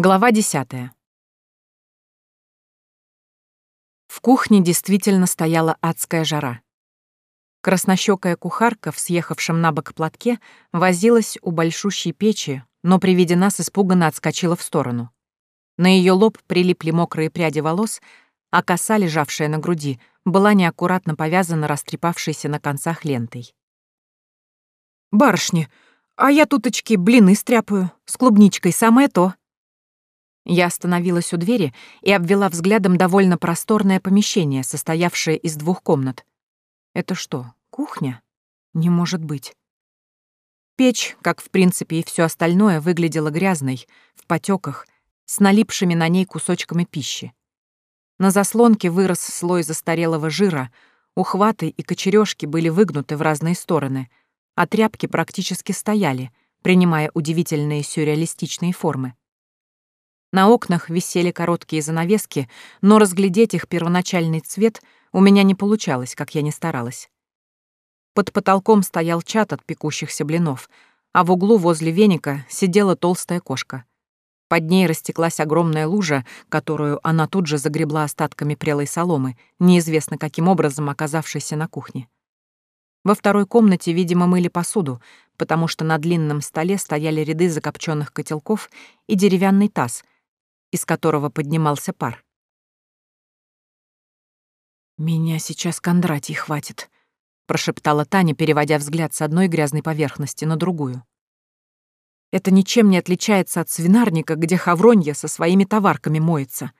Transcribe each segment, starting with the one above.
Глава десятая. В кухне действительно стояла адская жара. Краснощёкая кухарка в съехавшем на бок платке возилась у большущей печи, но при виде нас испуганно отскочила в сторону. На её лоб прилипли мокрые пряди волос, а коса, лежавшая на груди, была неаккуратно повязана растрепавшейся на концах лентой. «Барышни, а я туточки блины стряпаю, с клубничкой, самое то», я остановилась у двери и обвела взглядом довольно просторное помещение, состоявшее из двух комнат. Это что, кухня? Не может быть. Печь, как в принципе и все остальное, выглядела грязной, в потеках, с налипшими на ней кусочками пищи. На заслонке вырос слой застарелого жира, ухваты и кочерёжки были выгнуты в разные стороны, а тряпки практически стояли, принимая удивительные сюрреалистичные формы. На окнах висели короткие занавески, но разглядеть их первоначальный цвет у меня не получалось, как я ни старалась. Под потолком стоял чат от пекущихся блинов, а в углу возле веника сидела толстая кошка. Под ней растеклась огромная лужа, которую она тут же загребла остатками прелой соломы, неизвестно каким образом оказавшейся на кухне. Во второй комнате, видимо, мыли посуду, потому что на длинном столе стояли ряды закопченных котелков и деревянный таз — из которого поднимался пар. «Меня сейчас Кондратий хватит», — прошептала Таня, переводя взгляд с одной грязной поверхности на другую. «Это ничем не отличается от свинарника, где Хавронья со своими товарками моется.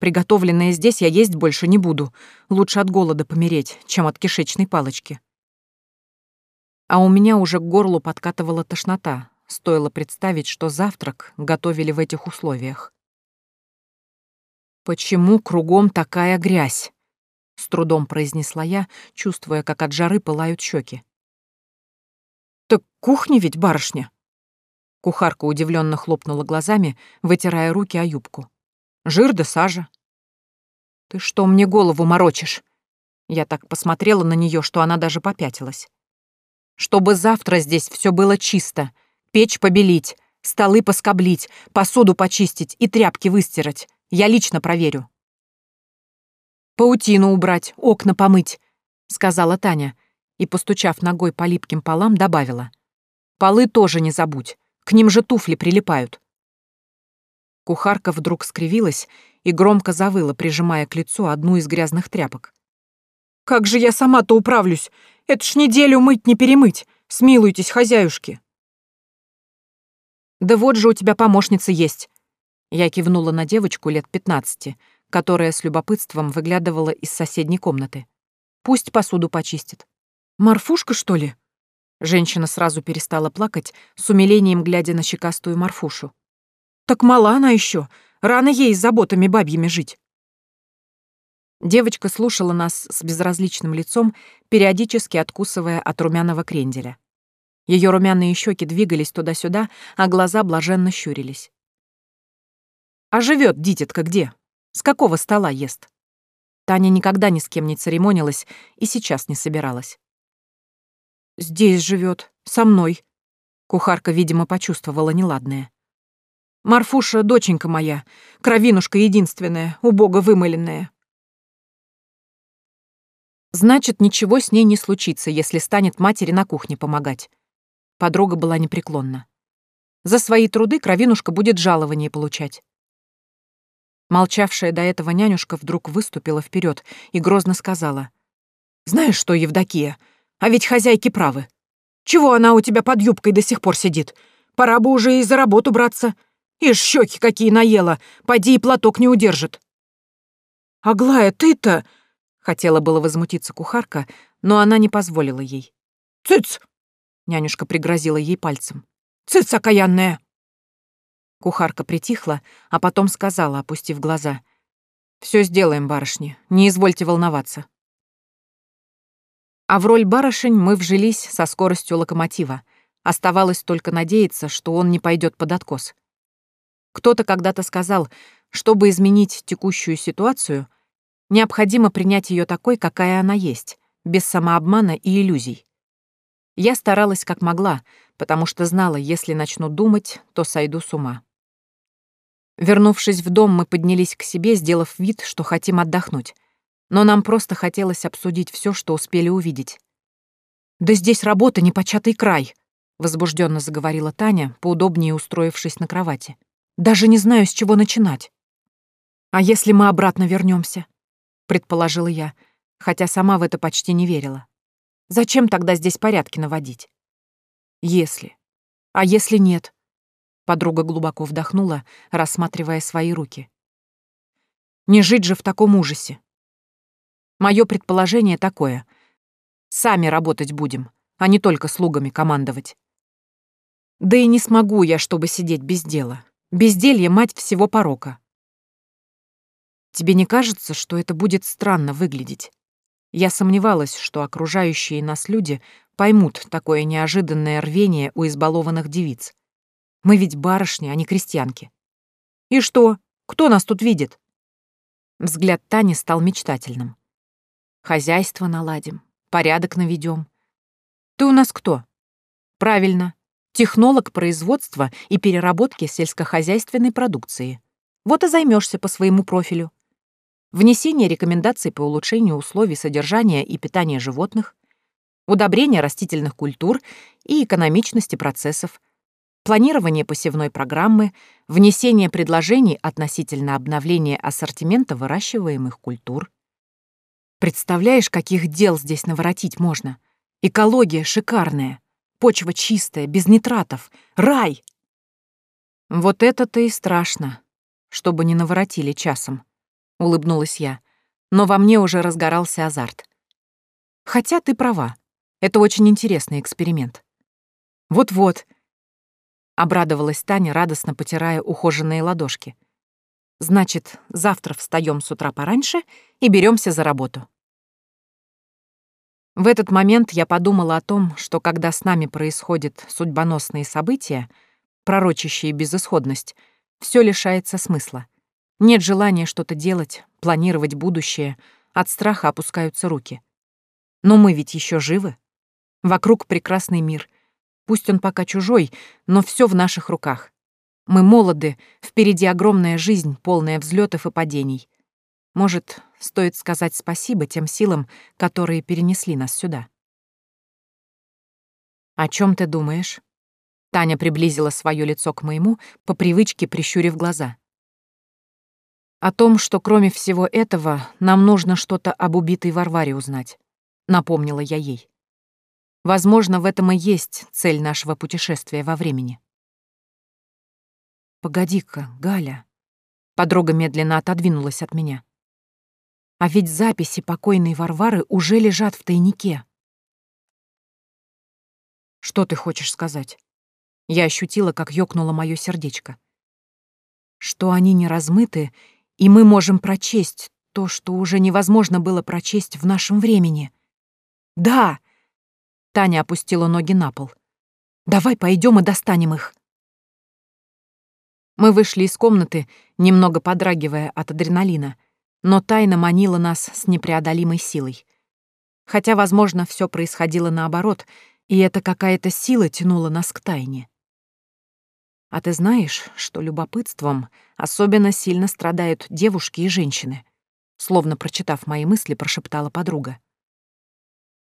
Приготовленное здесь я есть больше не буду. Лучше от голода помереть, чем от кишечной палочки». А у меня уже к горлу подкатывала тошнота, стоило представить, что завтрак готовили в этих условиях. «Почему кругом такая грязь?» — с трудом произнесла я, чувствуя, как от жары пылают щеки. «Так кухня ведь, барышня!» Кухарка удивленно хлопнула глазами, вытирая руки о юбку. «Жир да сажа». «Ты что мне голову морочишь?» Я так посмотрела на нее, что она даже попятилась. «Чтобы завтра здесь все было чисто, печь побелить, столы поскоблить, посуду почистить и тряпки выстирать. Я лично проверю. «Паутину убрать, окна помыть», — сказала Таня и, постучав ногой по липким полам, добавила. «Полы тоже не забудь, к ним же туфли прилипают». Кухарка вдруг скривилась и громко завыла, прижимая к лицу одну из грязных тряпок. «Как же я сама-то управлюсь? Это ж неделю мыть не перемыть. Смилуйтесь, хозяюшки». «Да вот же у тебя помощница есть», я кивнула на девочку лет пятнадцати, которая с любопытством выглядывала из соседней комнаты. Пусть посуду почистит. «Марфушка, что ли?» Женщина сразу перестала плакать, с умилением глядя на щекастую Марфушу. «Так мала она еще, Рано ей с заботами бабьими жить». Девочка слушала нас с безразличным лицом, периодически откусывая от румяного кренделя. Ее румяные щеки двигались туда-сюда, а глаза блаженно щурились. А живет дитятка где? С какого стола ест? Таня никогда ни с кем не церемонилась и сейчас не собиралась. «Здесь живет, со мной». Кухарка, видимо, почувствовала неладное. «Марфуша, доченька моя, кровинушка единственная, убого вымыленная». Значит, ничего с ней не случится, если станет матери на кухне помогать. Подруга была непреклонна. За свои труды кровинушка будет жалование получать. Молчавшая до этого нянюшка вдруг выступила вперед и грозно сказала. «Знаешь что, Евдокия, а ведь хозяйки правы. Чего она у тебя под юбкой до сих пор сидит? Пора бы уже и за работу браться. Ишь, щеки какие наела, поди и платок не удержит». «Аглая, ты-то...» — хотела было возмутиться кухарка, но она не позволила ей. «Цыц!» — нянюшка пригрозила ей пальцем. «Цыц, окаянная!» Кухарка притихла, а потом сказала, опустив глаза. «Все сделаем, барышни, не извольте волноваться». А в роль барышень мы вжились со скоростью локомотива. Оставалось только надеяться, что он не пойдет под откос. Кто-то когда-то сказал, чтобы изменить текущую ситуацию, необходимо принять ее такой, какая она есть, без самообмана и иллюзий. Я старалась как могла, потому что знала, если начну думать, то сойду с ума. Вернувшись в дом, мы поднялись к себе, сделав вид, что хотим отдохнуть. Но нам просто хотелось обсудить все, что успели увидеть. «Да здесь работа непочатый край», — возбужденно заговорила Таня, поудобнее устроившись на кровати. «Даже не знаю, с чего начинать». «А если мы обратно вернемся? предположила я, хотя сама в это почти не верила. «Зачем тогда здесь порядки наводить?» «Если. А если нет?» Подруга глубоко вдохнула, рассматривая свои руки. «Не жить же в таком ужасе. Мое предположение такое. Сами работать будем, а не только слугами командовать. Да и не смогу я, чтобы сидеть без дела. Безделье — мать всего порока. Тебе не кажется, что это будет странно выглядеть? Я сомневалась, что окружающие нас люди поймут такое неожиданное рвение у избалованных девиц. Мы ведь барышни, а не крестьянки. И что? Кто нас тут видит? Взгляд Тани стал мечтательным. Хозяйство наладим, порядок наведем. Ты у нас кто? Правильно, технолог производства и переработки сельскохозяйственной продукции. Вот и займешься по своему профилю. Внесение рекомендаций по улучшению условий содержания и питания животных, удобрение растительных культур и экономичности процессов, планирование посевной программы, внесение предложений относительно обновления ассортимента выращиваемых культур. Представляешь, каких дел здесь наворотить можно? Экология шикарная, почва чистая, без нитратов, рай! Вот это-то и страшно, чтобы не наворотили часом, — улыбнулась я, но во мне уже разгорался азарт. Хотя ты права, это очень интересный эксперимент. Вот-вот, Обрадовалась Таня, радостно потирая ухоженные ладошки. Значит, завтра встаем с утра пораньше и беремся за работу. В этот момент я подумала о том, что когда с нами происходят судьбоносные события, пророчащие безысходность, все лишается смысла. Нет желания что-то делать, планировать будущее, от страха опускаются руки. Но мы ведь еще живы. Вокруг прекрасный мир, Пусть он пока чужой, но все в наших руках. Мы молоды, впереди огромная жизнь, полная взлетов и падений. Может, стоит сказать спасибо тем силам, которые перенесли нас сюда. «О чем ты думаешь?» Таня приблизила свое лицо к моему, по привычке прищурив глаза. «О том, что кроме всего этого нам нужно что-то об убитой Варваре узнать», — напомнила я ей. Возможно, в этом и есть цель нашего путешествия во времени. «Погоди-ка, Галя». Подруга медленно отодвинулась от меня. А ведь записи покойной Варвары уже лежат в тайнике. Что ты хочешь сказать? Я ощутила, как ёкнуло моё сердечко. Что они не размыты, и мы можем прочесть то, что уже невозможно было прочесть в нашем времени. Да, Таня опустила ноги на пол. «Давай пойдем и достанем их». Мы вышли из комнаты, немного подрагивая от адреналина, но тайна манила нас с непреодолимой силой. Хотя, возможно, все происходило наоборот, и эта какая-то сила тянула нас к тайне. А ты знаешь, что любопытством особенно сильно страдают девушки и женщины? Словно прочитав мои мысли, прошептала подруга.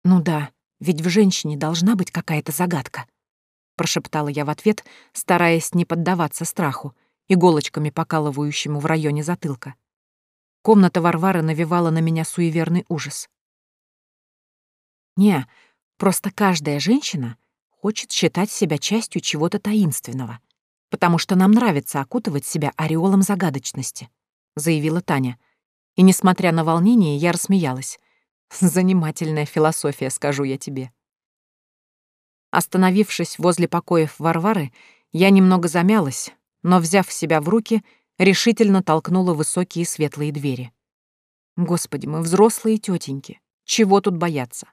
Ну да, ведь в женщине должна быть какая-то загадка. Прошептала я в ответ, стараясь не поддаваться страху, иголочками покалывающему в районе затылка. Комната Варвары навевала на меня суеверный ужас. Не, просто каждая женщина хочет считать себя частью чего-то таинственного, потому что нам нравится окутывать себя ореолом загадочности, заявила Таня. И, несмотря на волнение, я рассмеялась. Занимательная философия, скажу я тебе. Остановившись возле покоев Варвары, я немного замялась, но, взяв себя в руки, решительно толкнула высокие светлые двери. Господи, мы взрослые тетеньки, чего тут бояться?